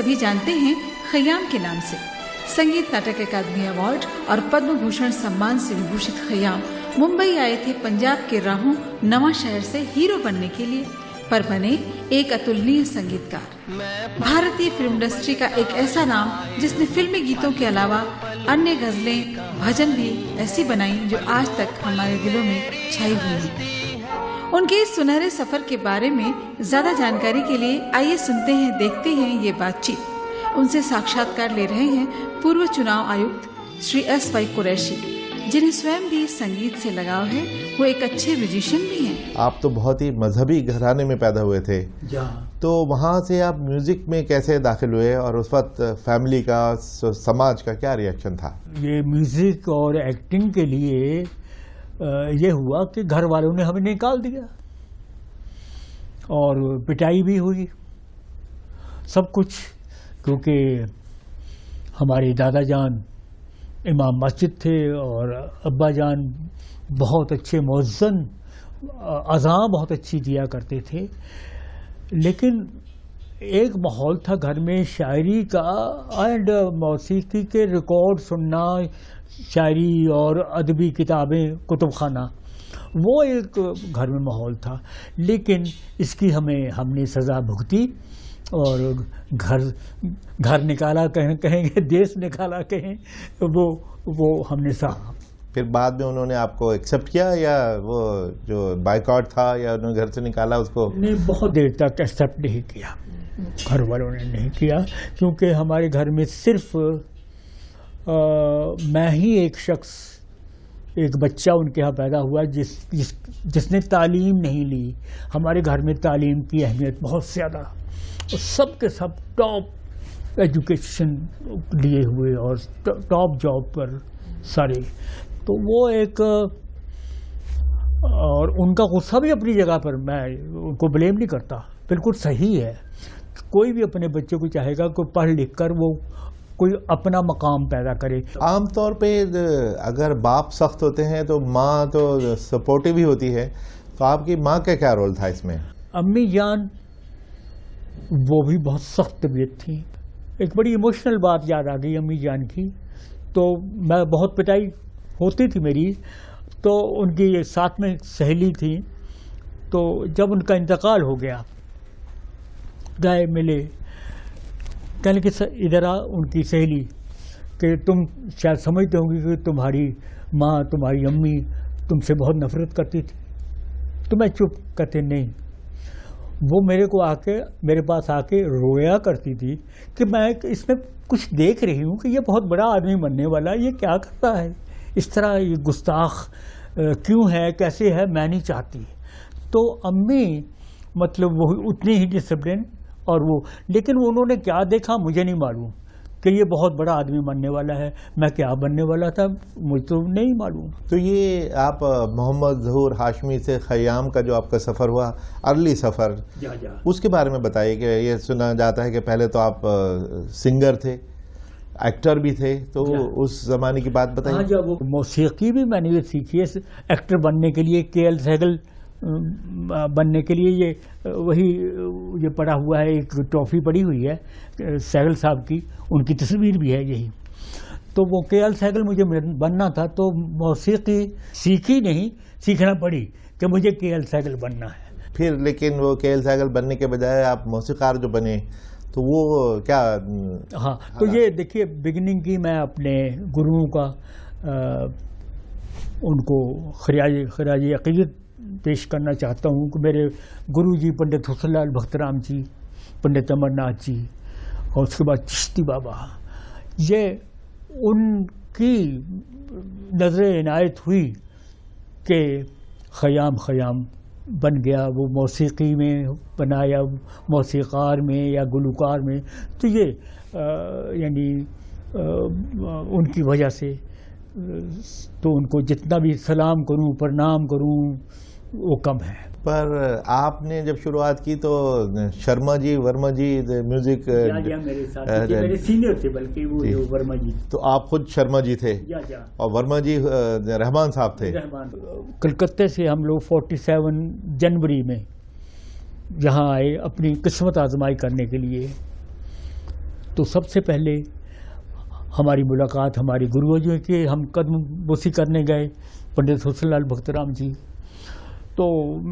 सभी जानते हैं खयाम के नाम से। संगीत नाटक अकादमी अवार्ड और पद्म भूषण सम्मान से विभूषित खयाम मुंबई आए थे पंजाब के राहों नवा शहर से हीरो बनने के लिए, पर बने एक अतुलनीय संगीतकार। भारतीय फ़िल्म इंडस्ट्री का एक ऐसा नाम, जिसने फिल्मी गीतों के अलावा अन्य गजलें, भजन भी ऐसी बनाई जो आज तक हमारे दिलों में छाई हुई हैं। उनके इस सुनहरे सफ़र के बारे में ज़्यादा जानकारी के लिए आइए सुनते हैं देखते हैं ये बातचीत। उनसे साक्षात्कार ले रहे हैं पूर्व चुनाव आयुक्त श्री एस वाई कुरैशी जिन्हें स्वयं भी संगीत से लगाव है वो एक अच्छे म्यूजिशियन भी हैं। आप तो बहुत ही मजहबी घराने में पैदा हुए थे। तो वहाँ से आप म्यूज़िक में कैसे दाखिल हुए और उस वक्त फैमिली का समाज का क्या रिएक्शन था? ये म्यूज़िक और एक्टिंग के लिए ये हुआ कि घर वालों ने हमें निकाल दिया। और पिटाई भी हुई। सब कुछ, क्योंकि हमारे दादा जान इमाम मस्जिद थे और अब्बा जान बहुत अच्छे मौज़न अज़ा बहुत अच्छी दिया करते थे। लेकिन एक माहौल था घर में शायरी का एंड मौसीकी के रिकॉर्ड सुनना शायरी और अदबी किताबें कुतुब खाना वो एक घर में माहौल था लेकिन इसकी हमें हमने सज़ा भुगती और घर घर निकाला कहें कहेंगे देश निकाला कहें तो वो वो हमने सहा। फिर बाद में उन्होंने आपको एक्सेप्ट किया या वो जो बाइकआउट था या उन्होंने घर से निकाला उसको? ने बहुत देर तक एक्सेप्ट नहीं किया। घर वालों ने नहीं किया क्योंकि हमारे घर में सिर्फ़ अ, मैं ही एक शख्स एक बच्चा उनके यहाँ पैदा हुआ जिस जिस जिसने तालीम नहीं ली। हमारे घर में तालीम की अहमियत बहुत ज़्यादा। और सब के सब टॉप एजुकेशन लिए हुए और टॉप जॉब पर सारे। तो वो एक और उनका गुस्सा भी अपनी जगह पर मैं उनको ब्लेम नहीं करता। बिल्कुल सही है। कोई भी अपने बच्चे को चाहेगा कि पढ़ लिख कर वो कोई अपना मकाम पैदा करे। आमतौर पे अगर बाप सख्त होते हैं तो माँ तो सपोर्टिव ही होती है। तो आपकी माँ का क्या रोल था इसमें? अम्मी जान वो भी बहुत सख्त तबीयत थी। एक बड़ी इमोशनल बात याद आ गई अम्मी जान की। तो मैं बहुत पिटाई होती थी मेरी। तो उनकी साथ में सहेली थी। तो जब उनका इंतकाल हो गया गए मिले कहने कि "स- इधर आ उनकी सहेली, कि तुम शायद समझते होंगे कि तुम्हारी माँ, तुम्हारी अम्मी तुमसे बहुत नफरत करती थी। तो मैं चुप कहते नहीं। वो मेरे को आके, मेरे पास आके रोया करती थी कि मैं इसमें कुछ देख रही हूँ कि ये बहुत बड़ा आदमी बनने वाला ये क्या करता है? इस तरह ये गुस्ताख क्यों है, कैसे है, मैं नहीं चाहती। तो अम्मी मतलब वो उतनी ही डिसिप्लिन और वो। लेकिन उन्होंने क्या देखा? मुझे नहीं मालूम कि ये बहुत बड़ा आदमी बनने वाला है। मैं क्या बनने वाला था? मुझे तो नहीं मालूम। तो ये आप मोहम्मद जहूर हाशमी से खयाम का जो आपका सफ़र हुआ अर्ली सफ़र जा जा उसके बारे में बताइए कि ये सुना जाता है कि पहले तो आप सिंगर थे एक्टर भी थे तो उस ज़माने की बात बताइए। हाँ जब वो मौसीकी भी मैंने ये सीखी है। एक्टर बनने के लिए के एल सहगल बनने के लिए ये वही ये पड़ा हुआ है एक ट्रॉफी पड़ी हुई है सहगल साहब की उनकी तस्वीर भी है यही। तो वो के एल सहगल मुझे बनना था तो मौसीकी सीखी नहीं सीखना पड़ी कि मुझे के एल सहगल बनना है। फिर लेकिन वो के एल सहगल बनने के बजाय आप मौसीकार जो बने तो वो क्या हाँ तो ये देखिए बिगनिंग की मैं अपने गुरुओं का अ, उनको खराज खराज अकीदत पेश करना चाहता हूँ कि मेरे गुरु जी पंडित हुसनलाल भक्तराम जी, पंडित अमरनाथ जी और उसके बाद चिश्ती बाबा। ये उनकी नज़र इनायत हुई कि ख़याम ख़याम बन गया, वो मौसीकी में बना या मौसीकार में या गुलकार में। तो ये यानी उनकी वजह से तो उनको जितना भी सलाम करूँ, प्रणाम करूँ वो कम है। पर आपने जब शुरुआत की तो शर्मा जी वर्मा जी म्यूज़िक मेरे साथ मेरे सीनियर थे बल्कि वो जो। वर्मा जी। तो आप खुद शर्मा जी थे? या, या। और वर्मा जी रहमान साहब थे? कलकत्ते से हम लोग 47 जनवरी में यहाँ आए अपनी किस्मत आजमाई करने के लिए। तो सबसे पहले हमारी मुलाकात हमारे गुरुओं जी के हम कदम बोसी करने गए पंडित हुसनलाल भक्तराम जी। तो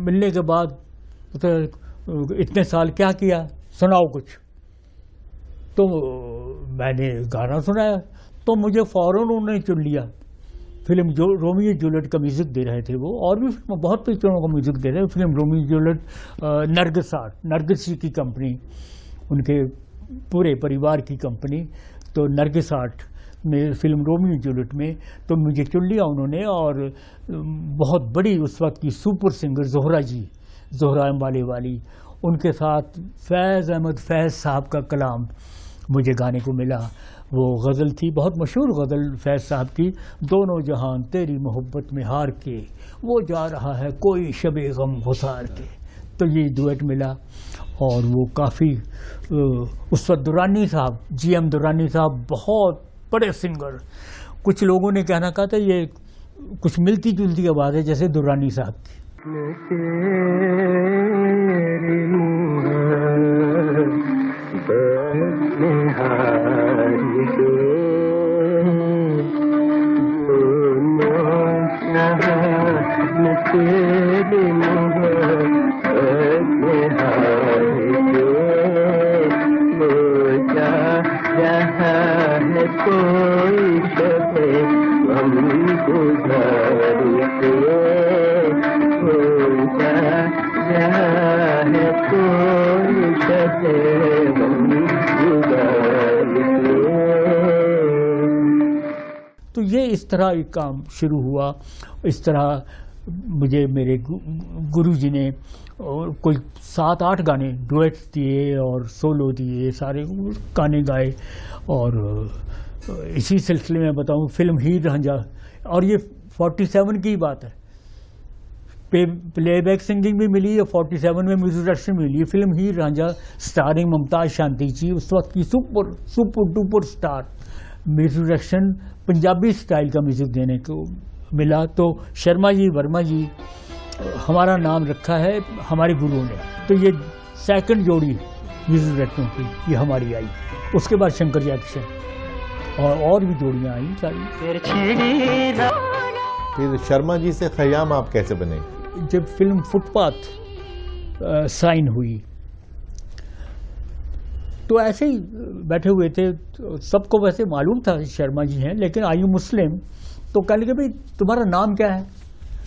मिलने के बाद तो इतने साल क्या किया? सुनाओ कुछ। तो मैंने गाना सुनाया। तो मुझे फ़ौरन उन्होंने चुन लिया। फ़िल्म जो रोमियो जूलियट का म्यूज़िक दे रहे थे वो, और भी फ़िल्म, बहुत पिक्चरों का म्यूज़िक दे रहे थे film Romeo Juliet Nargis art Nargis की कंपनी, उनके पूरे परिवार की कंपनी तो Nargis art film Romeo Juliet में तो मुझे चुन लिया उन्होंने और बहुत बड़ी उस वक्त की सुपर सिंगर जोहरा जी जोहरा अम्बाले वाली उनके साथ फैज़ अहमद फैज़ साहब का कलाम मुझे गाने को मिला। वो गज़ल थी, बहुत मशहूर गज़ल फैज़ साहब की, दोनों जहान तेरी मोहब्बत में हार के, वो जा रहा है कोई शब गम गुसार के। तो ये डुएट मिला और वो काफ़ी उस वक्त दुरानी साहब जी एम दुरानी साहब बहुत बड़े सिंगर। कुछ लोगों ने कहना कहा था, ये कुछ मिलती जुलती आवाज़ है, जैसे दुरानी साहब तो ये इस तरह एक काम शुरू हुआ। इस तरह मुझे मेरे गुरु जी ने और कोई सात आठ गाने, डुएट्स दिए और सोलो दिए, सारे गाने गाए और इसी सिलसिले में बताऊँ, फ़िल्म हीर रांझा और ये 47 की बात है। प्लेबैक सिंगिंग भी मिली और 47 में म्यूज़िक डायरेक्शन मिली। फ़िल्म हीर रांझा स्टारिंग ममताज शांति जी, उस वक्त की super super duper star. Music direction Punjabi style का म्यूज़िक देने को मिला। तो शर्मा जी वर्मा जी हमारा नाम रखा है हमारे गुरुओं ने। तो ये सेकंड जोड़ी म्यूज़िक डायरेक्टरों की ये हमारी आई। उसके बाद शंकर जयकिशन और और भी जोड़ियाँ आई सारी। फिर शर्मा जी से खयाम आप कैसे बने? जब फ़िल्म फुटपाथ साइन हुई तो ऐसे ही बैठे हुए थे तो सबको वैसे मालूम था शर्मा जी हैं, लेकिन आयु मुस्लिम? तो कह लगे, भाई, तुम्हारा नाम क्या है?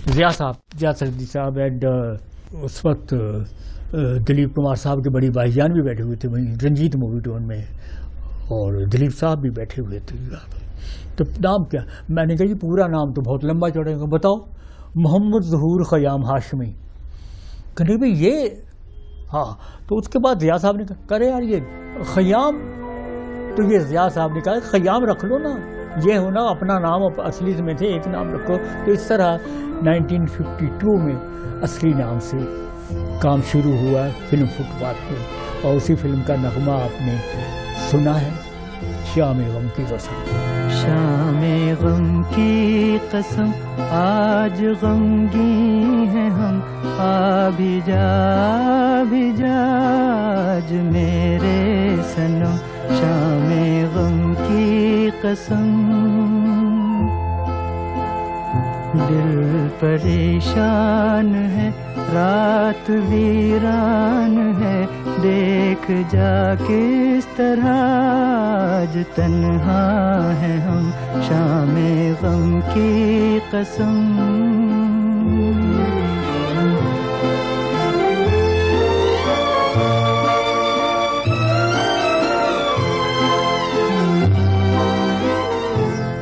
जिया साहब, जिया सरदी साहब एंड उस वक्त दिलीप कुमार साहब के बड़ी भाईजान भी बैठे हुए थे, वहीं रंजीत मूवी टोन में, और दिलीप साहब भी बैठे हुए थे। तो नाम क्या? मैंने कहा, जी, पूरा नाम तो बहुत लंबा चौड़ेगा बताओ। मोहम्मद जहूर ख़याम हाशमी। कहने भाई, ये हाँ तो उसके बाद जिया साहब ने कहा, करे यार ये ख़याम। तो ये जिया साहब ने कहा, ख़याम रख लो ना, ये हो ना अपना नाम असली में थे एक नाम रखो। तो इस तरह 1952 में असली नाम से काम शुरू हुआ फ़िल्म फुटपाथ पर और उसी फ़िल्म का नगमा आपने सुना है। शाम गम की कसम। शाम गम की कसम, आज गमगी है हम। आ भी जा भी जा मेरे सनम। शाम गम की कसम। दिल परेशान है रात वीरान है, देख जा किस तरह आज तन्हा है हम, शाम गम की कसम।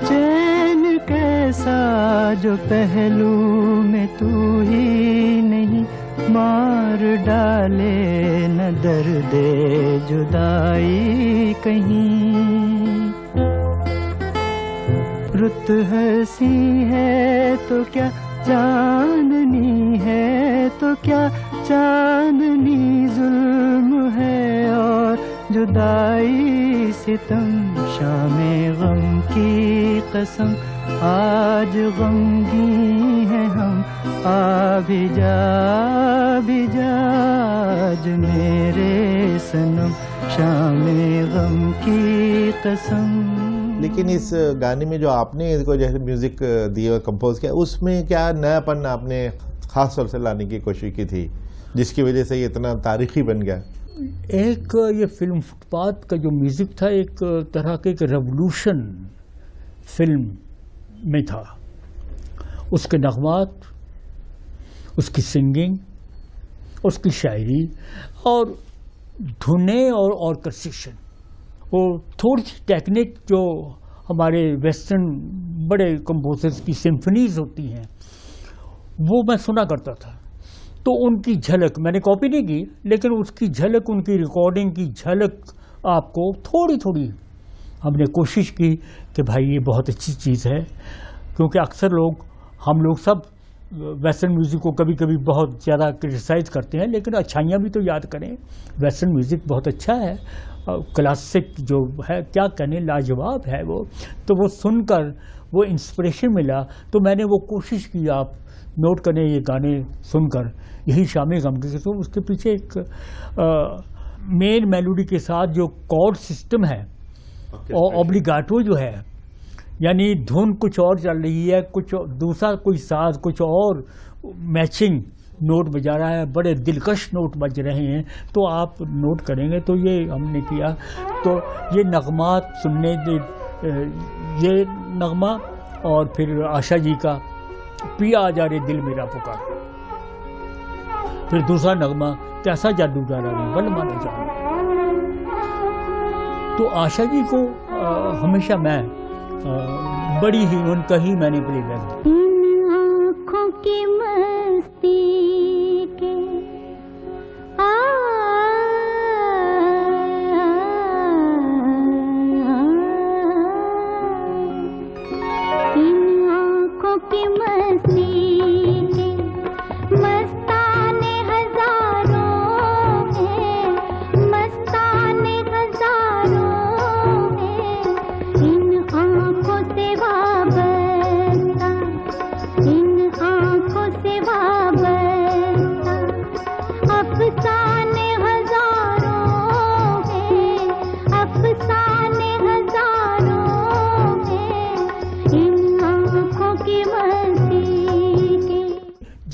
चैन कैसा जो पहलू में तू ही मार डाले न दर्द जुदाई कहीं। रुत हसी है तो क्या चांदनी है तो क्या चांदनी जुल्म है और जुदाई सितम शाम गम की कसम आज गमगी है हम आ भी जा भी जा मेरे सनम शाम गम की कसम। लेकिन इस गाने में जो आपने इसको जैसे म्यूज़िक दिया कंपोज किया उसमें क्या नयापन आपने खास तौर से लाने की कोशिश की थी जिसकी वजह से ये इतना तारीखी बन गया? एक ये फ़िल्म फुटपाथ का जो म्यूज़िक था एक तरह के एक रेवोल्यूशन फ़िल्म में था। उसके नगमात उसकी सिंगिंग, उसकी शायरी और धुनें और ऑर्केस्ट्रेशन वो थोड़ी सी टेक्निक जो हमारे वेस्टर्न बड़े कंपोजर्स की सिम्फनीज होती हैं, वो मैं सुना करता था। तो उनकी झलक मैंने कॉपी नहीं की, लेकिन उसकी झलक, उनकी रिकॉर्डिंग की झलक आपको थोड़ी थोड़ी हमने कोशिश की कि भाई ये बहुत अच्छी चीज़ है, क्योंकि अक्सर लोग, हम लोग सब वेस्टर्न म्यूज़िक को कभी कभी बहुत ज़्यादा क्रिटिसाइज करते हैं लेकिन अच्छाइयाँ भी तो याद करें। वेस्टर्न म्यूज़िक बहुत अच्छा है। क्लासिक जो है क्या कहने लाजवाब है वो। तो वो सुनकर वो इंस्पिरेशन मिला तो मैंने वो कोशिश की आप नोट करें ये गाने सुनकर। यही शामी गम के तो उसके पीछे एक मेन मेलोडी के साथ जो कॉर्ड सिस्टम है और ऑब्लिगाटो जो है यानी धुन कुछ और चल रही है कुछ दूसरा कोई साज कुछ और मैचिंग नोट बजा रहा है बड़े दिलकश नोट बज रहे हैं। तो आप नोट करेंगे तो ये हमने किया। तो ये नगमात सुनने ये नगमा और फिर आशा जी का पिया आ जा रे दिल मेरा पुकार। फिर दूसरा नगमा कैसा जादू डाला रे बल माना जाने। तो आशा जी को आ, हमेशा मैं बड़ी ही उनका ही मैंने प्लेबैक इन आँखों की मस्ती के आ,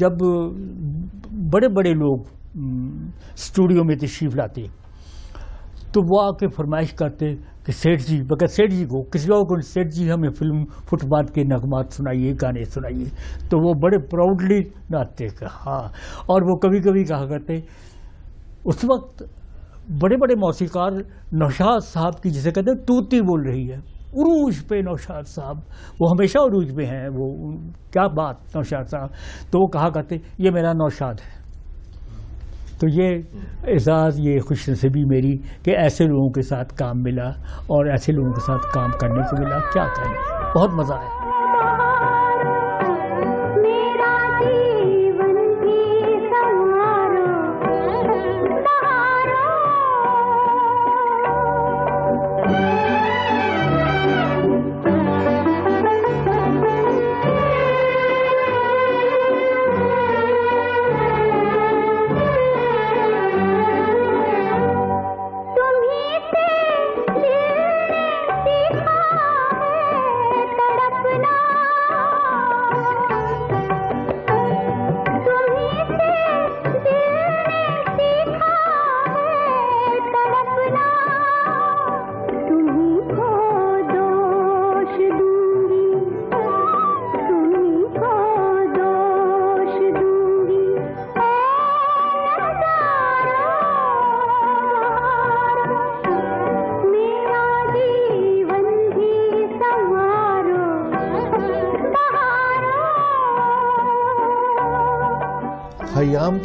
जब बड़े बड़े लोग हम्म, स्टूडियो में तशरीफ़ लाते। तो वो आके फरमाइश करते कि सेठ जी बगैर सेठ जी को किसी और को सेठ जी हमें फ़िल्म फुटपाथ के नगमात सुनाइए गाने सुनाइए। तो वो बड़े प्राउडली नाते कि हाँ। और वो कभी कभी कहा करते उस वक्त बड़े बड़े मौसीकार नौशाद साहब की जिसे कहते हैं तूती बोल रही है। उरूज पे नौशाद साहब, वो हमेशा उरूज पे हैं, वो क्या बात नौशाद साहब। तो वो कहा करते, ये मेरा नौशाद है। तो ये एजाज़, ये खुश नसीबी मेरी कि ऐसे लोगों के साथ काम मिला और ऐसे लोगों के साथ काम करने को मिला, क्या करें? बहुत मज़ा आया।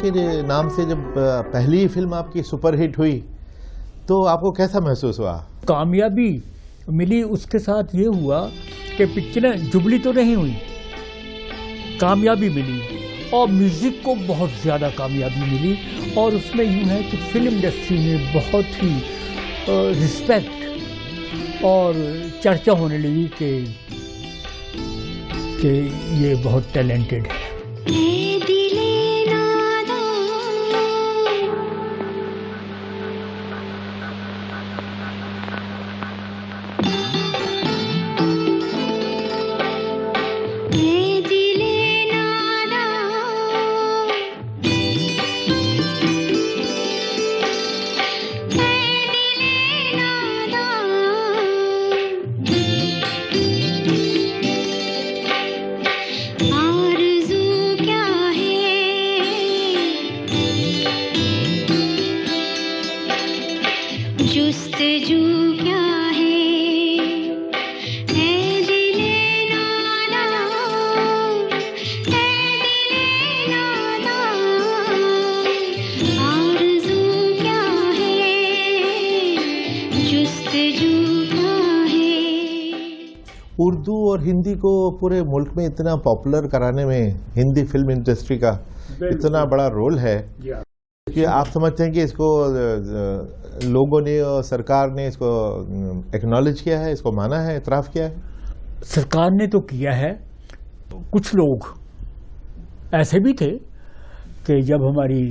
के नाम से जब पहली फ़िल्म आपकी सुपरहिट हुई तो आपको कैसा महसूस हुआ? कामयाबी मिली उसके साथ ये हुआ कि पिक्चरें जुबली तो नहीं हुई कामयाबी मिली और म्यूज़िक को बहुत ज़्यादा कामयाबी मिली और उसमें यूँ है कि फ़िल्म इंडस्ट्री में बहुत ही रिस्पेक्ट और चर्चा होने लगी कि कि ये बहुत टैलेंटेड है। पूरे मुल्क में इतना पॉपुलर कराने में हिंदी फ़िल्म इंडस्ट्री का इतना बड़ा रोल है कि आप समझते हैं कि इसको लोगों ने और सरकार ने इसको एक्नॉलेज किया है इसको माना है इतराफ़ किया है? सरकार ने तो किया है। कुछ लोग ऐसे भी थे कि जब हमारी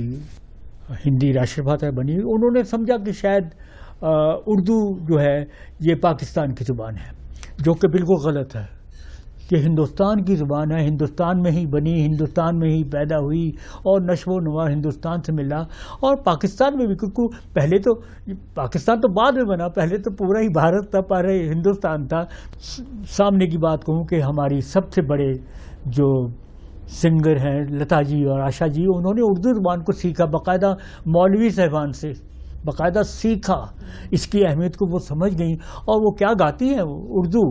हिंदी राष्ट्रभाषा बनी उन्होंने समझा कि शायद उर्दू जो है ये पाकिस्तान की ज़ुबान है जो कि बिल्कुल गलत है। कि हिंदुस्तान की ज़ुबान है, हिंदुस्तान में ही बनी, हिंदुस्तान में ही पैदा हुई और नशो नुमा हिंदुस्तान से मिला। और पाकिस्तान में भी, क्योंकि पहले तो पाकिस्तान तो बाद में बना, पहले तो पूरा ही भारत था, पहले हिंदुस्तान था। सामने की बात कहूँ कि हमारी सबसे बड़े जो सिंगर हैं, लता जी और आशा जी, उन्होंने उर्दू ज़ुबान को सीखा, बाकायदा मौलवी साहबान से, बाकायदा सीखा। इसकी अहमियत को वो समझ गई और वो क्या गाती हैं वो उर्दू?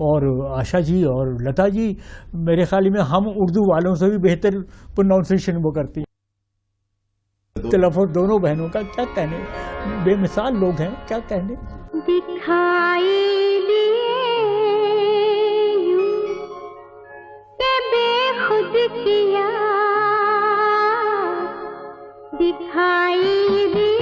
और आशा जी और लता जी, मेरे ख्याल में हम उर्दू वालों से भी बेहतर प्रोनाउंसिएशन वो करती हैं। तलफ़ुज़ दोनों बहनों का क्या कहने, बेमिसाल लोग हैं, क्या कहने? दिखाई बेखुद किया। दिखाई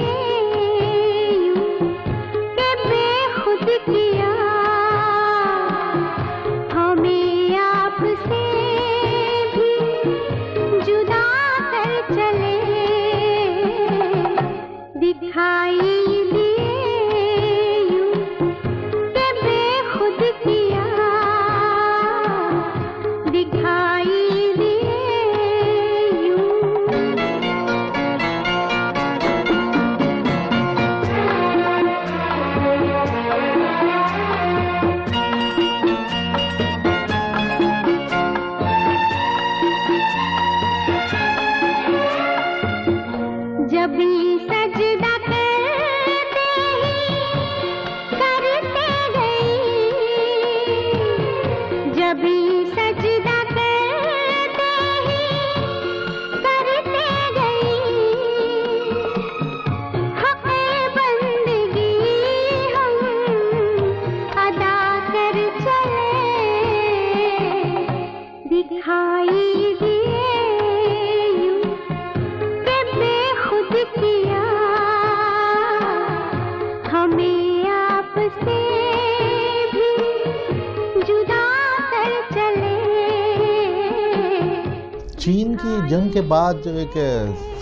बाद जो एक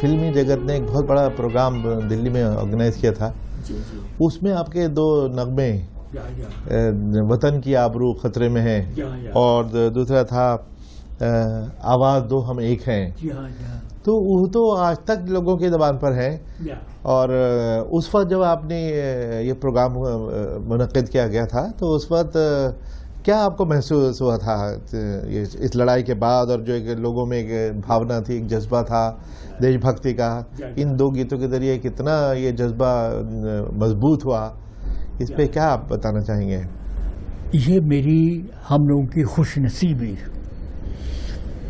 फिल्मी जगत ने एक बहुत बड़ा प्रोग्राम दिल्ली में ऑर्गेनाइज किया था। उसमें आपके दो नगमे वतन की आबरू खतरे में है। और दूसरा था आवाज़ दो हम एक हैं। तो वो तो आज तक लोगों के जबान पर है। और उस वक्त जब आपने ये प्रोग्राम मुनद किया गया था तो उस वक्त क्या आपको महसूस हुआ था इस लड़ाई के बाद और जो एक लोगों में एक भावना थी, एक जज्बा था, देशभक्ति का? इन दो गीतों के ज़रिए कितना ये जज्बा मज़बूत हुआ? इस पे क्या आप बताना चाहेंगे? ये मेरी, हम लोगों की खुश नसीबी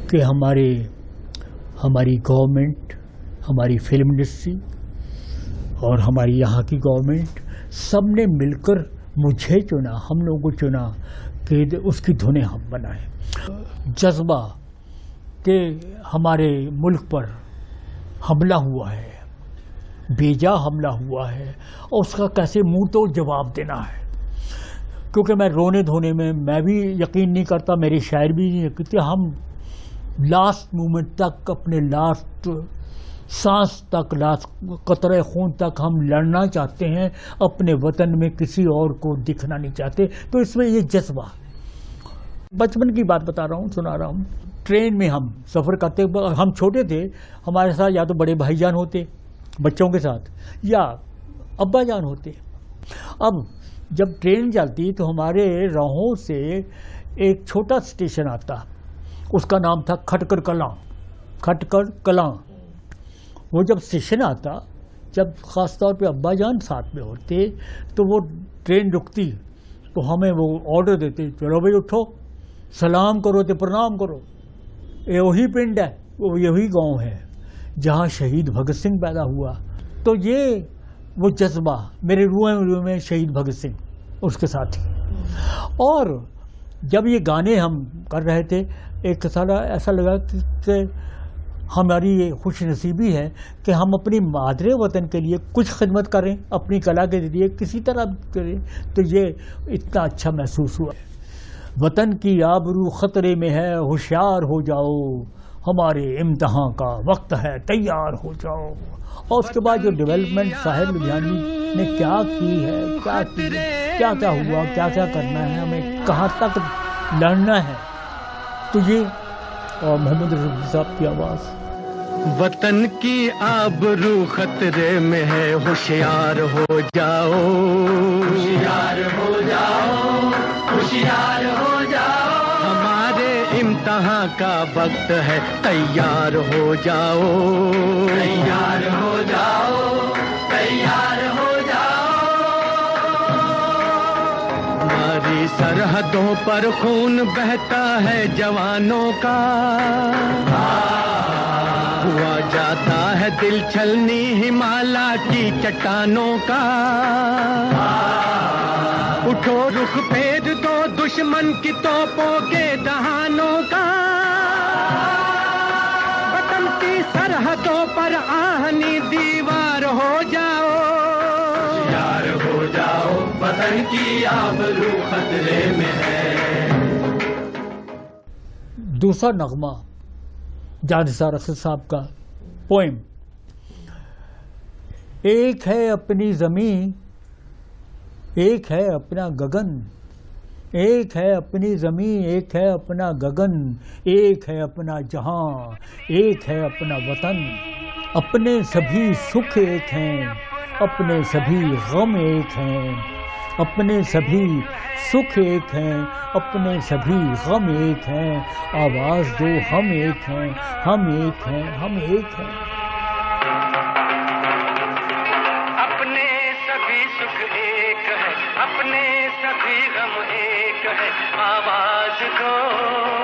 कि हमारे, हमारी गवर्नमेंट, हमारी फ़िल्म इंडस्ट्री और हमारी यहाँ की गवर्नमेंट सबने मिलकर मुझे चुना, हम लोगों को चुना। कि उसकी धुनें हम बनाए। जज्बा के हमारे मुल्क पर हमला हुआ है, बेजा हमला हुआ है, और उसका कैसे मुँह तो जवाब देना है। क्योंकि मैं रोने धोने में, मैं भी यकीन नहीं करता, मेरे शायर भी नहीं करते, हम लास्ट मोमेंट तक, अपने लास्ट सांस तक लास्ट कतरे खून तक हम लड़ना चाहते हैं, अपने वतन में किसी और को दिखना नहीं चाहते। तो इसमें ये जज्बा बचपन की बात बता रहा हूँ, सुना रहा हूँ। ट्रेन में हम सफ़र करते हम छोटे थे, हमारे साथ या तो बड़े भाईजान होते, बच्चों के साथ, या अब्बा जान होते। अब जब ट्रेन चलती तो हमारे राहों से एक छोटा स्टेशन आता। उसका नाम था खटकर कलां खटकर कलां। वो जब स्टेशन आता, जब ख़ास तौर पे अब्बा जान साथ में होते तो वो ट्रेन रुकती तो हमें वो ऑर्डर देते, चलो भाई उठो। सलाम करो तो प्रणाम करो। ये वही पिंड है वो यही गाँव है जहाँ शहीद भगत सिंह पैदा हुआ। तो ये वो जज्बा मेरे रूए रुए में शहीद भगत सिंह उसके साथ ही। और जब ये गाने हम कर रहे थे एक सारा ऐसा लगा कि, हमारी ये खुश नसीबी है कि हम अपनी मादरे वतन के लिए कुछ खिदमत करें अपनी कला के ज़रिए किसी तरह करें तो ये इतना अच्छा महसूस हुआ। वतन की आबरू ख़तरे में है होशियार हो जाओ। हमारे इम्तहान का वक्त है तैयार हो जाओ। और उसके बाद जो डेवलपमेंट साहिब लुधियानी ने क्या की है क्या की है क्या क्या हुआ क्या क्या करना है हमें कहाँ तक लड़ना है? तो ये और मोहम्मद रफी साहब की आवाज़। वतन की आबरू खतरे में है होशियार हो जाओ। होशियार हो जाओ। होशियार हो जाओ। हमारे इम्तहान का वक्त है तैयार हो जाओ। तैयार हो जाओ तैयार हो जाओ। हमारी सरहदों पर खून बहता है जवानों का। हुआ जाता है दिल छलनी हिमालय की चट्टानों का। उठो रुख दो दुश्मन की तोपों के दहानों का। वतन की सरहदों पर आहनी दीवार हो जाओ। यार हो जाओ वतन की आबरू खतरे में है। दूसरा नगमा जानिसार अख्तर साहब का पोएम एक है अपनी ज़मीन एक है अपना गगन। एक है अपनी ज़मीन, एक है अपना गगन, एक है अपना जहाँ, एक है अपना वतन। अपने सभी सुख एक हैं, अपने सभी गम एक हैं, अपने सभी सुख एक हैं, अपने सभी गम एक हैं। आवाज़ दो, हम एक हैं, हम एक हैं, हम एक हैं। है। आवाज़ दो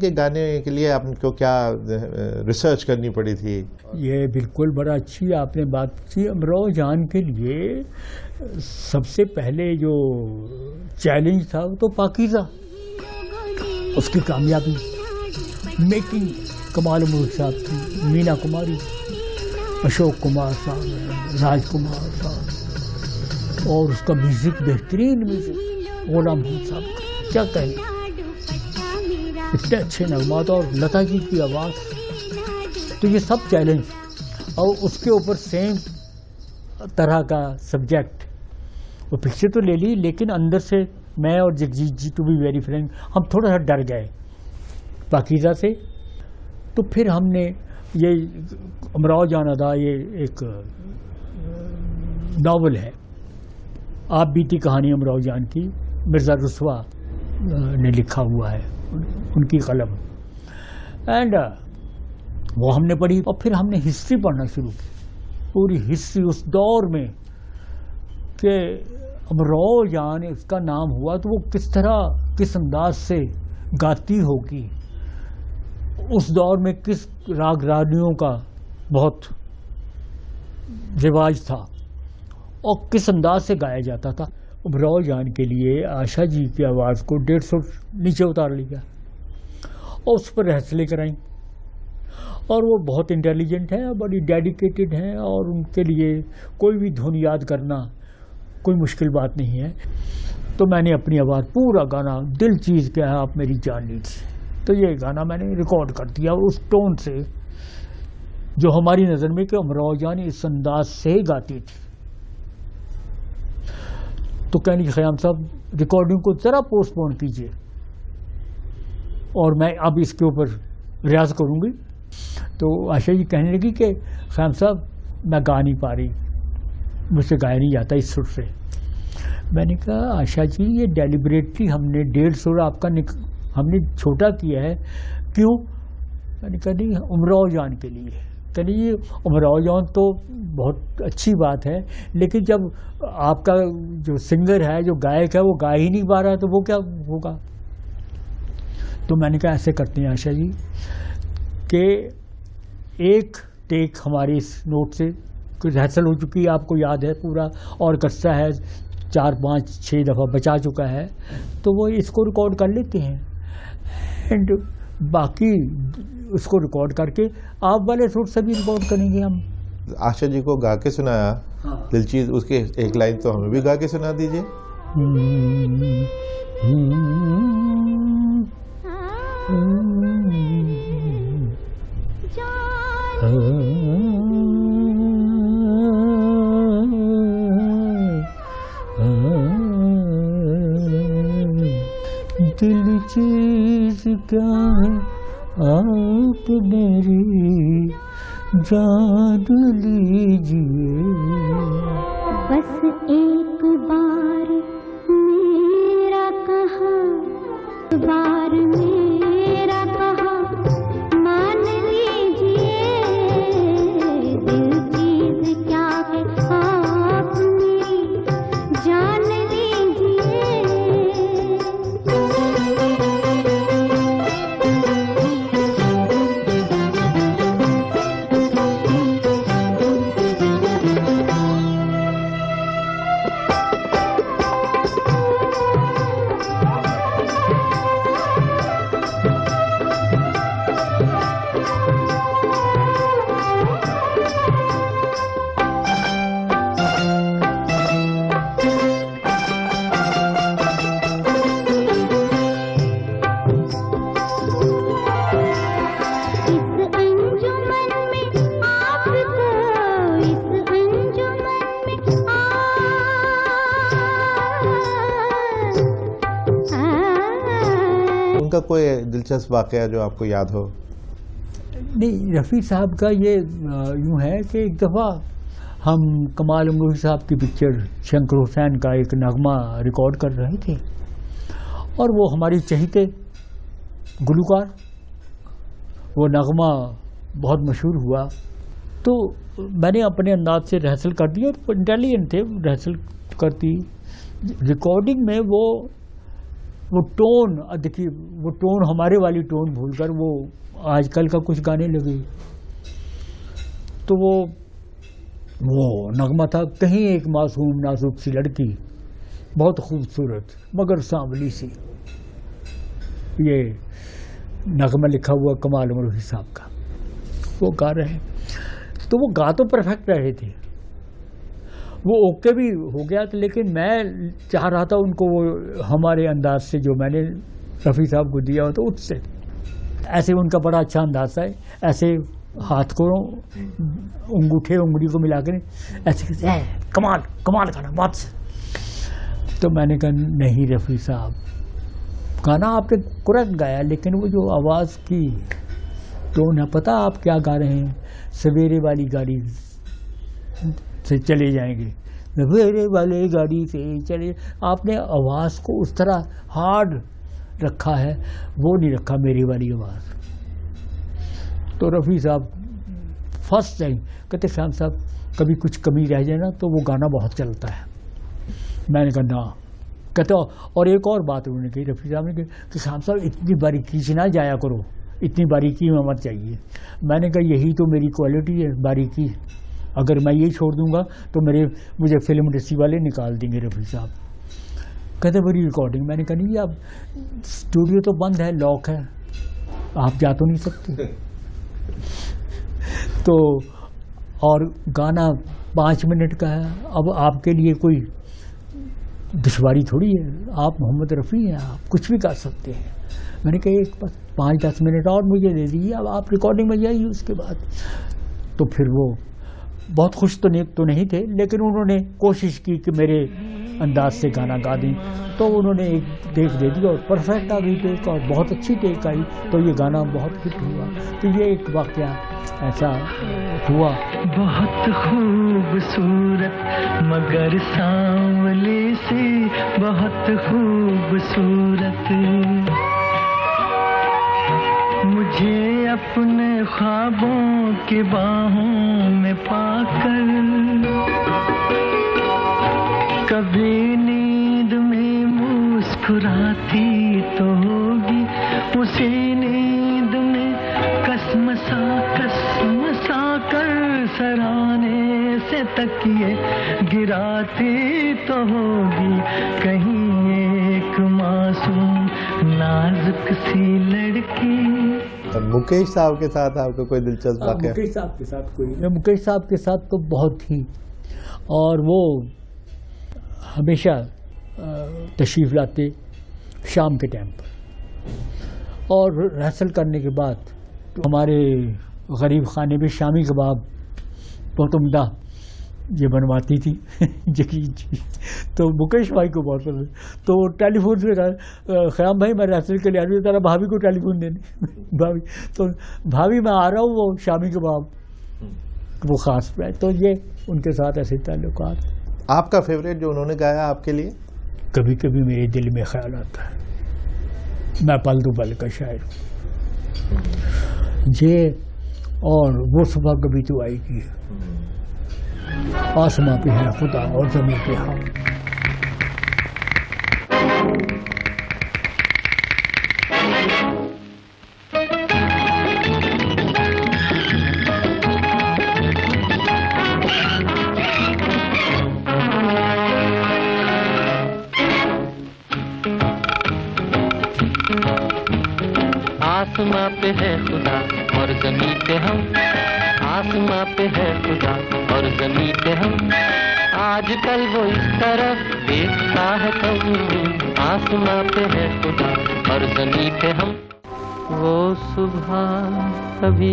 के गाने के लिए आपको क्या रिसर्च करनी पड़ी थी? ये बिल्कुल बड़ा अच्छी आपने बात की अमराव जान के लिए सबसे पहले जो चैलेंज था वो तो पाकिजा। उसकी कामयाबी। मेकिंग कमाल मुल्क साहब थी मीना कुमारी, अशोक कुमार साहब राजकुमार साहब, और उसका म्यूज़िक बेहतरीन म्यूज़िक गोलाम साहब क्या कहें? इतने अच्छे नगमात और लता जी की आवाज़। तो ये सब चैलेंज और उसके ऊपर सेम तरह का सब्जेक्ट वो पिक्चर तो ले ली, लेकिन अंदर से मैं और Jagjit ji to be very friend हम थोड़ा सा डर गए। पाकिजा से। तो फिर हमने ये अमराव जान अदा ये एक नावल है। आप बीती कहानी अमराव जान की, मिर्ज़ा रसवा ने लिखा हुआ है। उनकी कलम। एंड uh, वो हमने पढ़ी और फिर हमने हिस्ट्री पढ़ना शुरू की। पूरी हिस्ट्री उस दौर में कि अमराव जान इसका नाम हुआ तो वो किस तरह किस अंदाज से गाती होगी? उस दौर में किस राग रानियों का बहुत रिवाज था? और किस अंदाज से गाया जाता था? अमराव जान के लिए आशा जी की आवाज़ को डेढ़ सौ नीचे उतार लिया और उस पर रहसले कराई और वो बहुत इंटेलिजेंट है, बड़ी डेडिकेटेड हैं और उनके लिए कोई भी धुन याद करना कोई मुश्किल बात नहीं है। तो मैंने अपनी आवाज़, पूरा गाना, दिल चीज़ क्या है, आप मेरी जान लीजिए। तो ये गाना मैंने रिकॉर्ड कर दिया और उस टोन से जो हमारी नज़र में कि अमराव जान इस अंदाज से ही गाती थी। तो कहने की ख्याम साहब रिकॉर्डिंग को ज़रा पोस्टपोन कीजिए। और मैं अब इसके ऊपर रियाज करूँगी। तो आशा जी कहने लगी कि ख्याम साहब, मैं गा नहीं पा रही। मुझसे गाया नहीं जाता इस सुर से। मैंने कहा, आशा जी, ये डेलिबरेटली हमने डेढ़ सुर आपका निक, हमने छोटा किया है। क्यों? मैंने कहा, नहीं उमराव जान के लिए। ये उमराव जान तो बहुत अच्छी बात है। लेकिन जब आपका जो सिंगर है, जो गायक है, वो गा ही नहीं पा रहा तो वो क्या होगा? तो मैंने कहा, ऐसे करते हैं, आशा जी, कि एक टेक हमारी इस नोट से रिहर्सल हो चुकी है, आपको याद है पूरा, और कस्सा है, चार पाँच छः दफ़ा बचा चुका है तो वो इसको रिकॉर्ड कर लेते हैं। एंड बाकी उसको रिकॉर्ड करके आप वाले सुर से भी रिकॉर्ड करेंगे हम। आशा जी को गा के सुनाया। हाँ। दिलचीज उसके एक लाइन तो हमें भी गा के सुना दीजिए। दिल चीज़ क्या है मेरी जान उनका कोई दिलचस्प वाकया जो आपको याद हो? नहीं रफ़ी साहब का ये यूँ है कि एक दफ़ा हम कमाल अमरूही साहब की पिक्चर शंकर हुसैन का एक नगमा रिकॉर्ड कर रहे थे और वो हमारी चहीते गुलकार, वो नगमा बहुत मशहूर हुआ। तो मैंने अपने अंदाज से रिहर्सल कर दी और इंटेलिजेंट थे रिहर्सल करती। रिकॉर्डिंग में वो वो टोन, देखिए, वो टोन हमारे वाली टोन भूलकर वो आजकल का कुछ गाने लगे। तो वो वो नगमा था, कहीं एक मासूम नाजुक सी लड़की, बहुत खूबसूरत, मगर सांवली सी। ये नगमा लिखा हुआ कमाल मरूही साहब का। वो गा रहे तो वो गा तो परफेक्ट रहे थे। वो ओके भी हो गया था, लेकिन मैं चाह रहा था उनको वो हमारे अंदाज से जो मैंने रफ़ी साहब को दिया हो तो उससे ऐसे उनका बड़ा अच्छा अंदाज है ऐसे हाथ को अंगूठे उंगली को मिला कर ऐसे कमाल कमाल गाना बहुत से।" तो मैंने कहा, नहीं रफ़ी साहब, गाना आपने कुरक गाया, लेकिन वो जो आवाज़ की तो उन्हें पता आप क्या गा रहे हैं सवेरे वाली गाड़ी से चले जाएँगे। मेरे वाले गाड़ी से चले। आपने आवाज़ को उस तरह हार्ड रखा है, वो नहीं रखा मेरी वाली आवाज़। तो रफ़ी साहब फ़र्स्ट टाइम कहते श्याम साहब, कभी कुछ कमी रह जाए ना तो वो गाना बहुत चलता है। मैंने कहा, ना। कहते, और एक और बात उन्होंने कही, रफ़ी साहब ने कही, कि श्याम साहब, इतनी बारीकी से ना जाया करो, इतनी बारीकी में मत चाहिए मैंने कहा, यही तो मेरी क्वालिटी है, बारीकी अगर मैं ये छोड़ दूँगा तो मेरे, मुझे फ़िल्म इंडस्ट्री वाले निकाल देंगे रफ़ी साहब। कहते बड़ी रिकॉर्डिंग मैंने कहा नहीं अब स्टूडियो तो बंद है लॉक है। आप जा तो नहीं सकते। तो और गाना पाँच मिनट का है, अब आपके लिए कोई दुशारी थोड़ी है। आप मोहम्मद रफ़ी हैं, आप कुछ भी कर सकते हैं। मैंने कहा, एक पाँच दस मिनट और मुझे दे दीजिए, अब आप रिकॉर्डिंग में जाइए उसके बाद। तो फिर वो बहुत खुश तो नहीं तो नहीं थे, लेकिन उन्होंने कोशिश की कि मेरे अंदाज से गाना गा दी। तो उन्होंने एक टेक दे दी और परफेक्ट आ गई टेक और बहुत अच्छी टेक आई। तो ये गाना बहुत हिट हुआ। तो ये एक वाक़ ऐसा हुआ। बहुत खूबसूरत, मगर सांवले से बहुत खूबसूरत। अपने ख्वाबों की बाहों में पाकर। कभी नींद में मुस्कुराती तो होगी, उसी नींद में कसम सा कसम सा कर सराने से तकिए गिराती तो होगी। कहीं एक मासूम नाजुक सी लड़की और मुकेश साहब के साथ आपका कोई दिलचस्प हाँ, वाक़या? मुकेश साहब के साथ कोई मैं मुकेश साहब के साथ तो बहुत ही और वो हमेशा तशरीफ़ लाते शाम के टाइम पर। और रिहर्सल करने के बाद तो हमारे गरीब खाने में शामी कबाब बहुत उम्दा ये बनवाती थी जकी जी। तो मुकेश भाई को बहुत पसंद तो टेलीफोन से ख़याम भाई मैं रिहर्सल के लिए आ रही हूँ तेरा भाभी को टेलीफोन देने। भाभी तो भाभी मैं आ रहा हूँ वो शामी के कबाब वो ख़ास है। तो ये उनके साथ ऐसे ताल्लुक आपका फेवरेट जो उन्होंने गाया आपके लिए? कभी कभी मेरे दिल में ख्याल आता है। मैं पल दू पल का शायर हूँ। ये और वो सुबह कभी तो आएगी। आसमां पे है, खुदा और ज़मीन पे हम आसमां पे है खुदा और ज़मीन पे हम। आसमां पे है खुदा। आजकल वो इस तरफ़ देखता है कहीं आसमां पे है खुदा और ज़मीन पे हम। वो सुबह कभी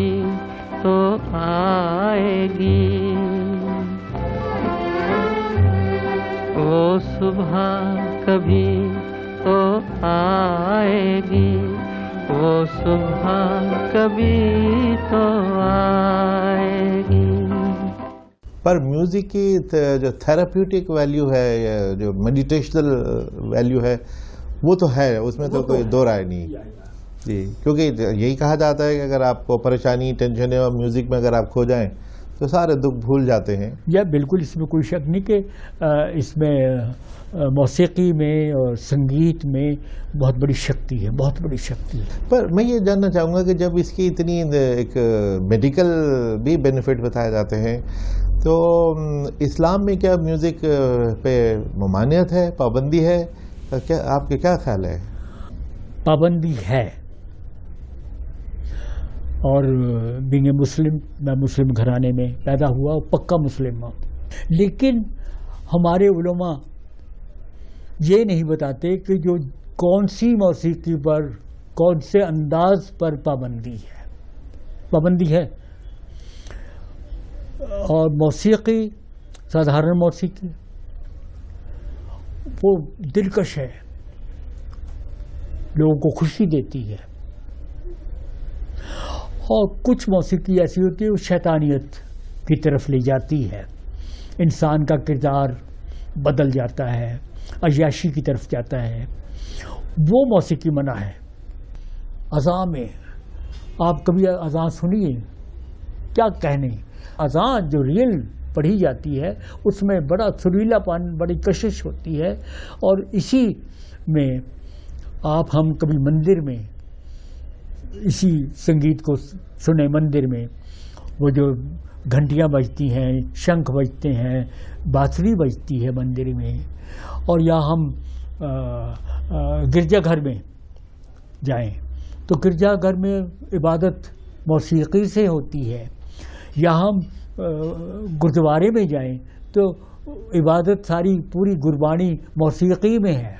म्यूज़िक की जो थेराप्यूटिक वैल्यू है जो मेडिटेशनल वैल्यू है वो तो है उसमें तो कोई दो राय नहीं। जी क्योंकि यही कहा जाता है कि अगर आपको परेशानी टेंशन है और म्यूज़िक में अगर आप खो जाएँ तो सारे दुख भूल जाते हैं। या बिल्कुल इसमें कोई शक नहीं कि इसमें मौसीकी में और संगीत में बहुत बड़ी शक्ति है बहुत बड़ी शक्ति है। पर मैं ये जानना चाहूँगा कि जब इसकी इतनी एक मेडिकल भी बेनिफिट बताए जाते हैं तो इस्लाम में क्या म्यूज़िक पे ममानियत है पाबंदी है? क्या आपके क्या ख्याल है? पाबंदी है। और बिंग मुस्लिम मैं मुस्लिम घराने में पैदा हुआ और पक्का मुस्लिम हूँ। लेकिन हमारे उलमा ये नहीं बताते कि जो कौन सी मौसीकी पर, कौन से अंदाज पर पाबंदी है। पाबंदी है। और मौसीकी, साधारण मौसीकी, वो दिलकश है। लोगों को खुशी देती है। और कुछ मौसीकी ऐसी होती है, वो शैतानियत की तरफ़ ले जाती है। इंसान का किरदार बदल जाता है अयाशी की तरफ़ जाता है। वो मौसीकी मना है। अज़ा में, आप कभी अज़ां सुनिए? क्या कहने? अज़ां जो रियल पढ़ी जाती है, उसमें बड़ा सुरीलापन, बड़ी कशिश होती है। और इसी में आप, हम कभी मंदिर में इसी संगीत को सुने मंदिर में, वो जो घंटियाँ बजती हैं, शंख बजते हैं, बाँसुरी बजती है मंदिर में, और या हम गिरजाघर में जाएँ तो गिरजाघर में इबादत मौसीकी से होती है। या हम गुरुद्वारे में जाएँ तो इबादत सारी पूरी गुरबानी मौसीकी में है।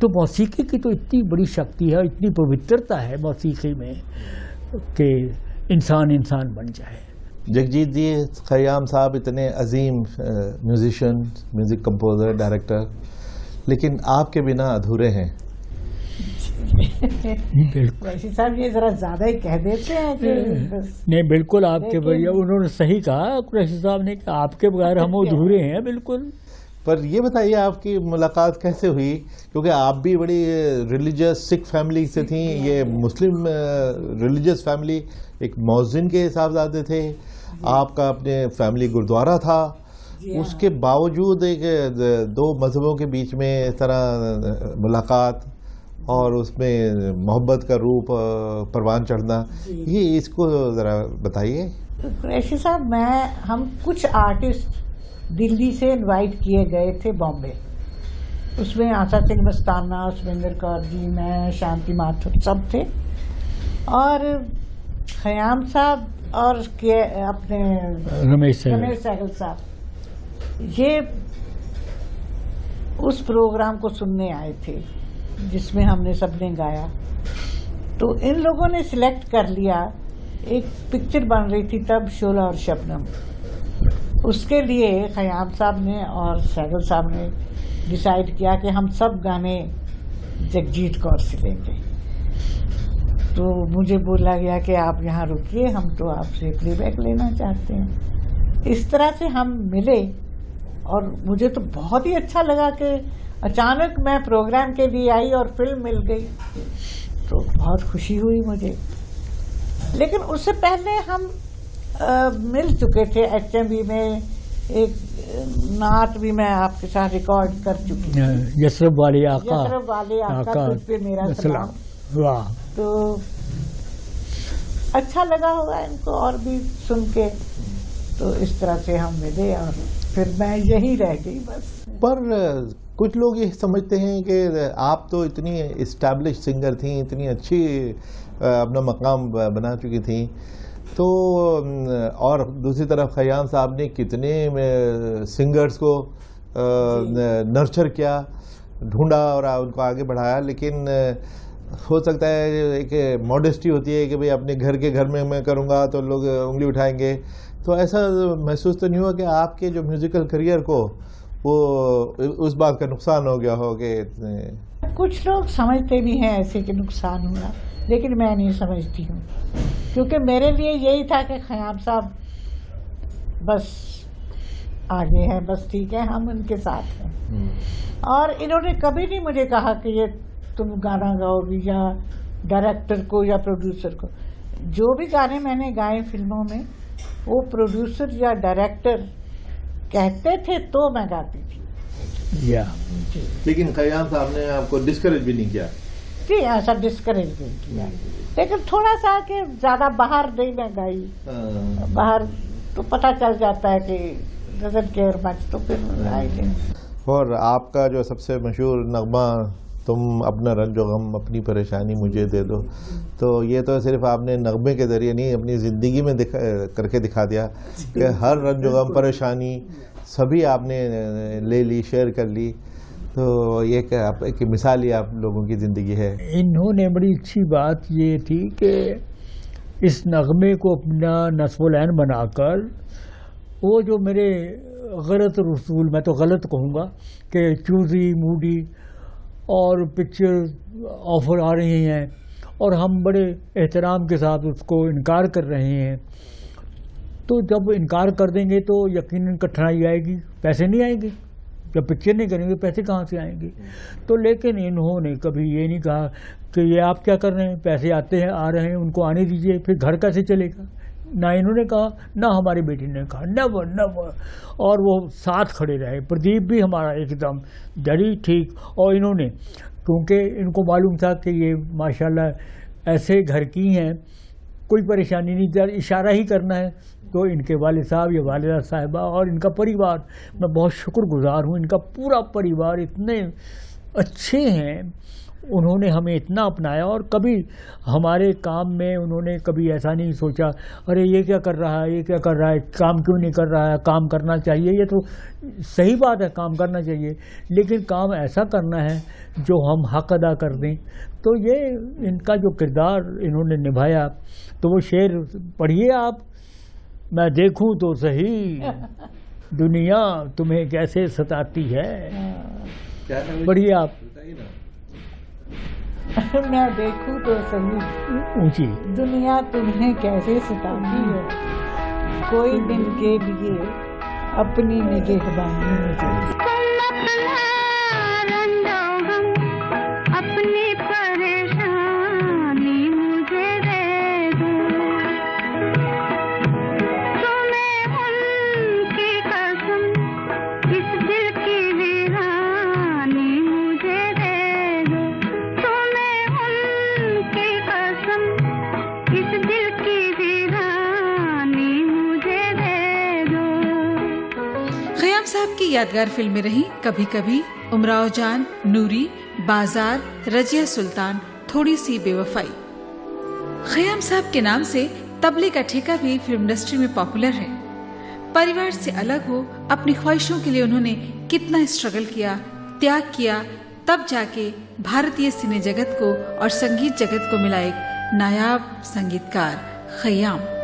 तो मौसीकी की तो इतनी बड़ी शक्ति है इतनी पवित्रता है मौसीकी में कि इंसान इंसान बन जाए। जगजीत जी खयाम साहब इतने अजीम म्यूजिशियन म्यूज़िक कंपोज़र डायरेक्टर लेकिन आपके बिना अधूरे हैं। साहब ये जरा ज़्यादा ही कह देते हैं कि नहीं बिल्कुल आपके भैया उन्होंने सही कहा कुरैशी साहब ने कि आपके बगैर हम अधूरे हैं बिल्कुल। पर ये बताइए आपकी मुलाकात कैसे हुई? क्योंकि आप भी बड़ी रिलीजियस सिख फैमिली से थी। ये मुस्लिम रिलीजियस फैमिली एक मौजिन के हिसाबजादे थे। आपका अपने फैमिली गुरुद्वारा था। उसके बावजूद एक दो मजहबों के बीच में इस तरह मुलाकात और उसमें मोहब्बत का रूप परवान चढ़ना। ये इसको ज़रा बताइए। कुरैशी साहब मैं हम कुछ आर्टिस्ट दिल्ली से इनवाइट किए गए थे बॉम्बे उसमें आशा सिंह मस्ताना सुरेंद्र कौर जी मैं शांति माथुर सब थे। और खयाम साहब और के अपने रमेश रमेश सहगल साहब ये उस प्रोग्राम को सुनने आए थे जिसमें हमने सबने गाया। तो इन लोगों ने सिलेक्ट कर लिया एक पिक्चर बन रही थी तब शोला और शबनम। उसके लिए खयाम साहब ने और सैगल साहब ने डिसाइड किया कि हम सब गाने जगजीत कौर से लेंगे तो मुझे बोला गया कि आप यहाँ रुकिए, हम तो आपसे प्लेबैक लेना चाहते हैं। इस तरह से हम मिले और मुझे तो बहुत ही अच्छा लगा कि अचानक मैं प्रोग्राम के लिए आई और फ़िल्म मिल गई। तो बहुत खुशी हुई मुझे। लेकिन उससे पहले हम आ, मिल चुके थे एच में एक नात भी मैं आपके साथ रिकॉर्ड कर चुकी यसरफ वाले आका। यसरफ वाले आका, आका। पे मेरा सलाम। वाह। तो अच्छा लगा होगा इनको और भी सुन के। तो इस तरह से हम मिले और फिर मैं यही रह गई बस। पर कुछ लोग ये समझते हैं कि आप तो इतनी इस्टेब्लिश सिंगर थी इतनी अच्छी अपना मकाम बना चुकी थी। तो और दूसरी तरफ़ खयाम साहब ने कितने सिंगर्स को नर्चर किया ढूंढा और उनको आगे बढ़ाया लेकिन हो सकता है एक मॉडेस्टी होती है कि भाई अपने घर के घर में मैं करूँगा तो लोग उंगली उठाएँगे। तो ऐसा महसूस तो नहीं हुआ कि आपके जो म्यूजिकल करियर को वो उस बात का नुकसान हो गया हो कि कुछ लोग समझते भी हैं ऐसे कि नुकसान हुआ। लेकिन मैं नहीं समझती हूँ। क्योंकि मेरे लिए यही था कि खयाम साहब बस आगे हैं बस ठीक है हम उनके साथ हैं। और इन्होंने कभी नहीं मुझे कहा कि ये तुम गाना गाओगी या डायरेक्टर को या प्रोड्यूसर को। जो भी गाने मैंने गाए फ़िल्मों में वो प्रोड्यूसर या डायरेक्टर कहते थे तो मैं गाती थी। या। लेकिन खयाम साहब ने आपको डिस्करेज भी नहीं किया। ऐसा डिस्करेज नहीं किया। लेकिन थोड़ा सा कि ज़्यादा बाहर नहीं मैं गाई। बाहर तो पता चल जाता है कि डजन केयर मच तो फिर गाएँगे और आपका जो सबसे मशहूर नगमा तुम अपना रंजो गम अपनी परेशानी मुझे दे दो। तो ये तो सिर्फ़ आपने नगमे के ज़रिए नहीं अपनी ज़िंदगी में दिखा करके दिखा दिया कि हर रंजो गम परेशानी सभी आपने ले ली शेयर कर ली। तो ये आप, एक मिसाल ही आप लोगों की ज़िंदगी है। इन्होंने बड़ी अच्छी बात ये थी कि इस नगमे को अपना नस्बुलैन बनाकर, वो जो मेरे गलत रसूल, मैं तो गलत कहूँगा कि चूजी, मूडी और पिक्चर ऑफ़र आ रही हैं और हम बड़े एहतराम के साथ उसको इनकार कर रहे हैं। तो जब इनकार कर देंगे तो यकीनन कठिनाई आएगी, पैसे नहीं आएँगे। जब पिक्चर नहीं करेंगे, पैसे कहाँ से आएँगे? तो लेकिन इन्होंने कभी ये नहीं कहा कि ये आप क्या कर रहे हैं? पैसे आते हैं, आ रहे हैं, उनको आने दीजिए, फिर घर कैसे चलेगा? ना इन्होंने कहा, ना हमारी बेटी ने कहा नवर नवर और वो साथ खड़े रहे। प्रदीप भी हमारा एकदम डरी, ठीक। और इन्होंने, क्योंकि इनको मालूम था कि ये माशाल्लाह ऐसे घर की हैं, कोई परेशानी नहीं इशारा ही करना है। तो इनके वाले साहब, या वालदा साहिबा और इनका परिवार, मैं बहुत शुक्रगुजार हूँ, इनका पूरा परिवार इतने अच्छे हैं, उन्होंने हमें इतना अपनाया और कभी हमारे काम में उन्होंने कभी ऐसा नहीं सोचा, अरे ये क्या कर रहा है, ये क्या कर रहा है, काम क्यों नहीं कर रहा है, काम करना चाहिए, ये तो सही बात है, काम करना चाहिए, लेकिन काम ऐसा करना है जो हम हक अदा कर दें। तो ये इनका जो किरदार इन्होंने निभाया तो वो शेर पढ़िए आप मैं देखूँ तो सही। दुनिया तुम्हें कैसे सताती है? बढ़िया आप। मैं देखूँ तो सही। ऊँची। दुनिया तुम्हें कैसे सताती है? कोई दिन के लिए अपनी निगहबानी मुझे यादगार फ़िल्में रही कभी कभी उमराव जान, नूरी, बाज़ार, रजिया सुल्तान, थोड़ी सी बेवफाई। खयाम साहब के नाम से तबले का ठेका भी फ़िल्म इंडस्ट्री में पॉपुलर है। परिवार से अलग हो, अपनी ख्वाहिशों के लिए उन्होंने कितना स्ट्रगल किया, त्याग किया, तब जाके भारतीय सिने जगत को और संगीत जगत को मिला एक नायाब संगीतकार, खयाम।